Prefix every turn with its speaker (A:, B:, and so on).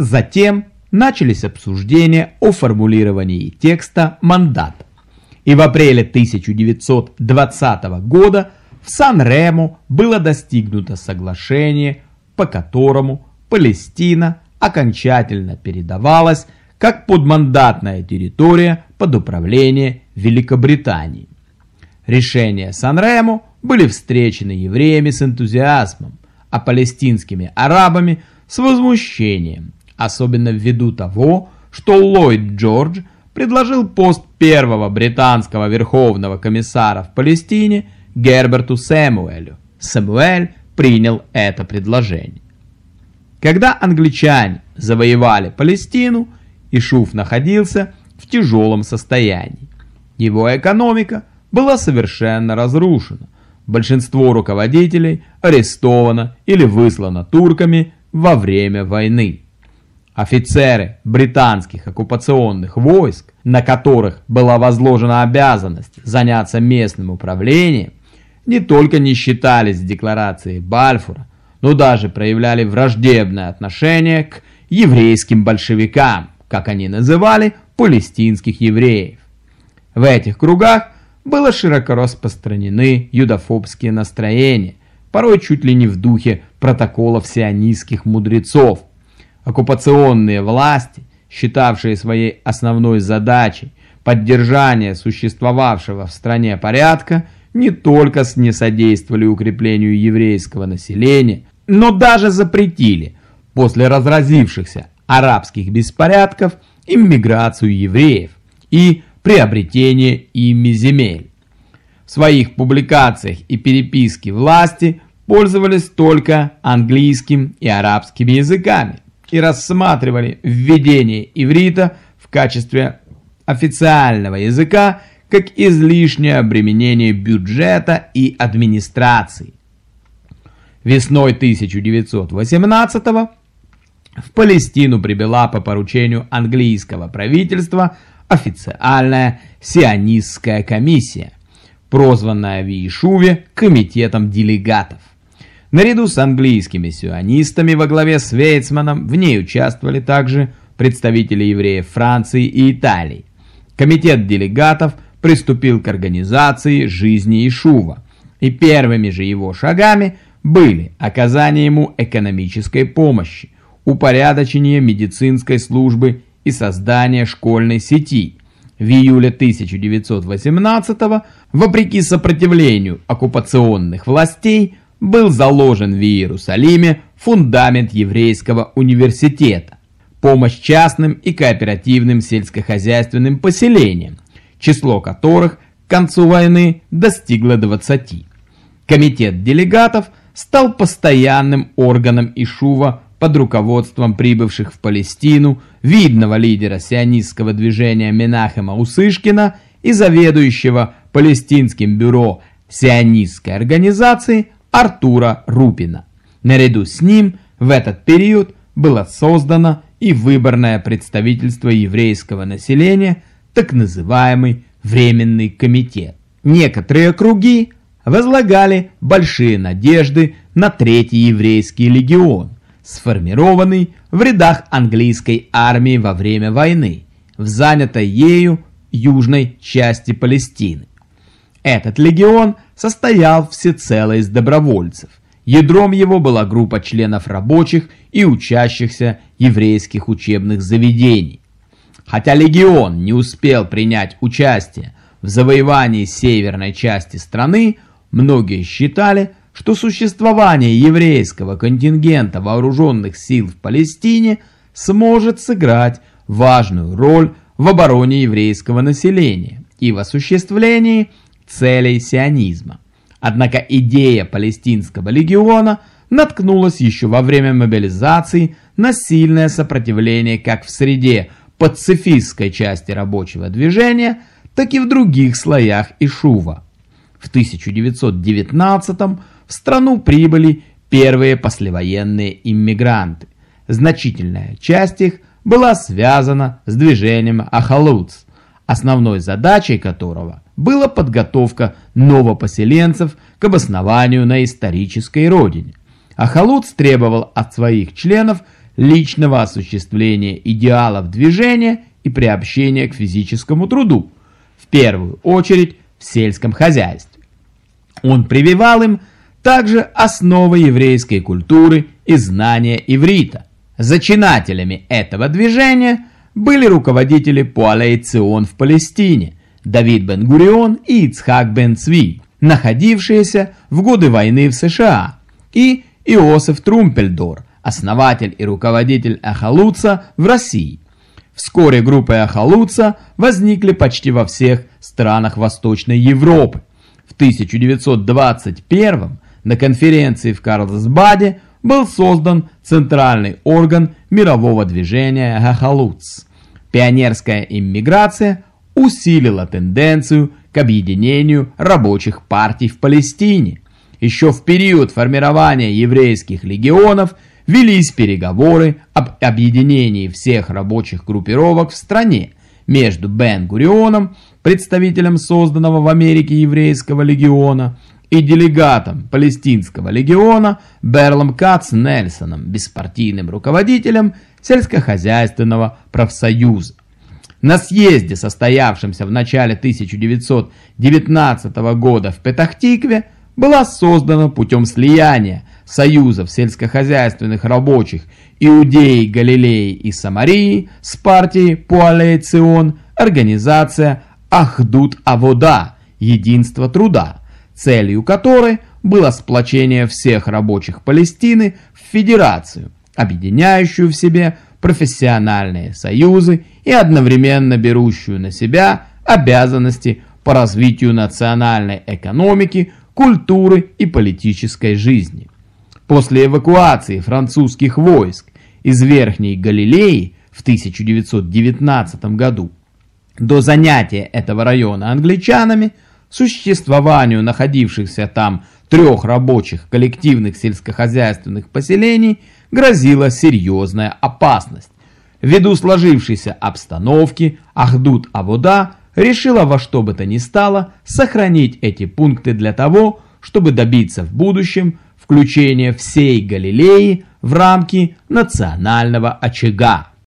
A: Затем начались обсуждения о формулировании текста мандата. И в апреле 1920 года в Сан-Ремо было достигнуто соглашение, по которому Палестина окончательно передавалась как подмандатная территория под управление Великобритании. Решения Сан-Ремо были встречены евреями с энтузиазмом, а палестинскими арабами с возмущением, особенно ввиду того, что Ллойд Джордж предложил пост первого британского верховного комиссара в Палестине Герберту Сэмуэлю. Сэмуэль принял это предложение. Когда англичане завоевали Палестину, Ишуф находился в тяжелом состоянии. Его экономика была совершенно разрушена. Большинство руководителей арестовано или выслано турками во время войны. Офицеры британских оккупационных войск, на которых была возложена обязанность заняться местным управлением, не только не считались с декларацией Бальфура, но даже проявляли враждебное отношение к еврейским большевикам, как они называли палестинских евреев. В этих кругах было широко распространены юдофобские настроения, порой чуть ли не в духе протоколов сионистских мудрецов. Оккупационные власти, считавшие своей основной задачей поддержание существовавшего в стране порядка, не только не содействовали укреплению еврейского населения, но даже запретили после разразившихся арабских беспорядков иммиграцию евреев и приобретение ими земель. В своих публикациях и переписке власти пользовались только английским и арабским языками и рассматривали введение иврита в качестве официального языка как излишнее обременение бюджета и администрации. Весной 1918 в Палестину прибыла по поручению английского правительства официальная сионистская комиссия, прозванная в Иешуве комитетом делегатов. Наряду с английскими сионистами во главе с Вейцманом в ней участвовали также представители евреев Франции и Италии. Комитет делегатов приступил к организации жизни Ишува, и первыми же его шагами были оказание ему экономической помощи, упорядочение медицинской службы и создание школьной сети. В июле 1918 вопреки сопротивлению оккупационных властей, был заложен в Иерусалиме фундамент еврейского университета, помощь частным и кооперативным сельскохозяйственным поселениям, число которых к концу войны достигло 20. Комитет делегатов стал постоянным органом Ишува под руководством прибывших в Палестину видного лидера сионистского движения Менахема Усышкина и заведующего палестинским бюро сионистской организации Артура Рупина. Наряду с ним в этот период было создано и выборное представительство еврейского населения, так называемый Временный комитет. Некоторые круги возлагали большие надежды на Третий еврейский легион, сформированный в рядах английской армии во время войны, в занятой ею южной части Палестины. Этот легион состоял всецело из добровольцев. Ядром его была группа членов рабочих и учащихся еврейских учебных заведений. Хотя легион не успел принять участие в завоевании северной части страны, многие считали, что существование еврейского контингента вооруженных сил в Палестине сможет сыграть важную роль в обороне еврейского населения и в осуществлении целей сионизма. Однако идея палестинского легиона наткнулась еще во время мобилизации на сильное сопротивление как в среде пацифистской части рабочего движения, так и в других слоях Ишува. В 1919 в страну прибыли первые послевоенные иммигранты. Значительная часть их была связана с движением Ахалуц, основной задачей которого была подготовка новопоселенцев к обоснованию на исторической родине. Ахалуц требовал от своих членов личного осуществления идеалов движения и приобщения к физическому труду, в первую очередь в сельском хозяйстве. Он прививал им также основы еврейской культуры и знания иврита. Зачинателями этого движения были руководители Пуалей Цион в Палестине, Давид Бен-Гурион и Ицхак Бен-Цви, находившиеся в годы войны в США, и Иосиф Трумпельдор, основатель и руководитель Ахалуца в России. Вскоре группы Ахалуца возникли почти во всех странах Восточной Европы. В 1921 на конференции в Карлсбаде был создан центральный орган мирового движения Ахалуц. Пионерская иммиграция усилила тенденцию к объединению рабочих партий в Палестине. Еще в период формирования еврейских легионов велись переговоры об объединении всех рабочих группировок в стране между Бен-Гурионом, представителем созданного в Америке еврейского легиона, и делегатом Палестинского легиона Берлом Кац Нельсоном, беспартийным руководителем сельскохозяйственного профсоюза. На съезде, состоявшемся в начале 1919 года в Петахтикве, была создана путем слияния союзов сельскохозяйственных рабочих Иудеи, Галилеи и Самарии с партией Пуалейцион организация Ахдут Авода – Единство труда, целью которой было сплочение всех рабочих Палестины в федерацию, объединяющую в себе профессиональные союзы и одновременно берущую на себя обязанности по развитию национальной экономики, культуры и политической жизни. После эвакуации французских войск из Верхней Галилеи в 1919 году до занятия этого района англичанами существованию находившихся там трех рабочих коллективных сельскохозяйственных поселений грозила серьезная опасность. Ввиду сложившейся обстановки Ахдут Авода решила во что бы то ни стало сохранить эти пункты для того, чтобы добиться в будущем включения всей Галилеи в рамки национального очага.